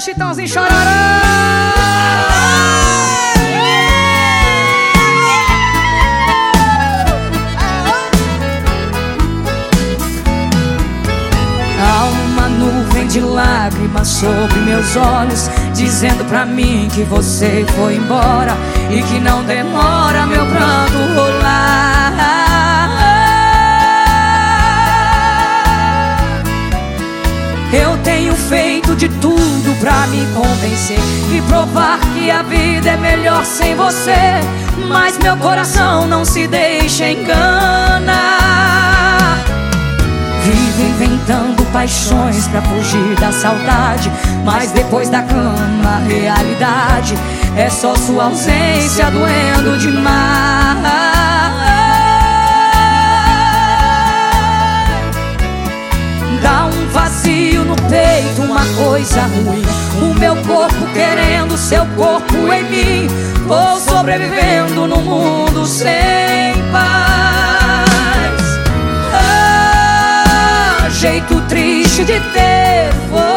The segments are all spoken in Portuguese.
Chitãozinho Há uma nuvem de lágrimas sobre meus olhos Dizendo pra mim que você foi embora E que não demora meu pranto rolar. Eu tenho feito de tudo pra me convencer E provar que a vida é melhor sem você. Mas meu coração não se deixa enganar. Vivo inventando paixões pra fugir da saudade Mas depois da cama, a realidade É só sua ausência doendo demais coisa ruim. O meu corpo querendo seu corpo em mim. Vou sobrevivendo no mundo sem paz. Ah, jeito triste de ter você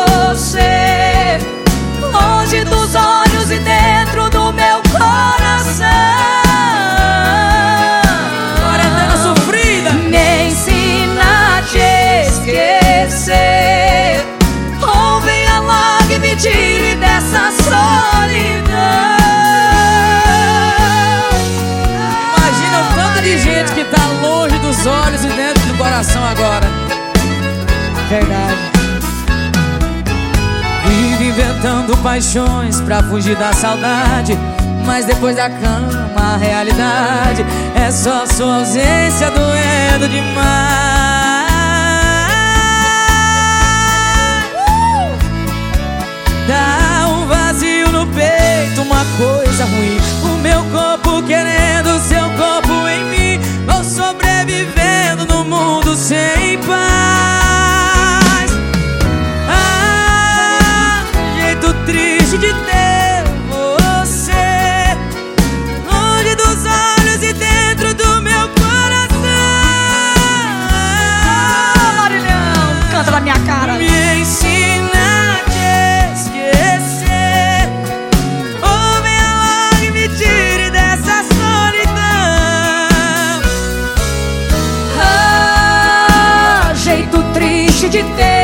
de gente que tá longe dos olhos e dentro do coração agora. Verdade. Vive inventando paixões pra fugir da saudade. Mas depois da cama, a realidade é só sua ausência doendo demais. de ter.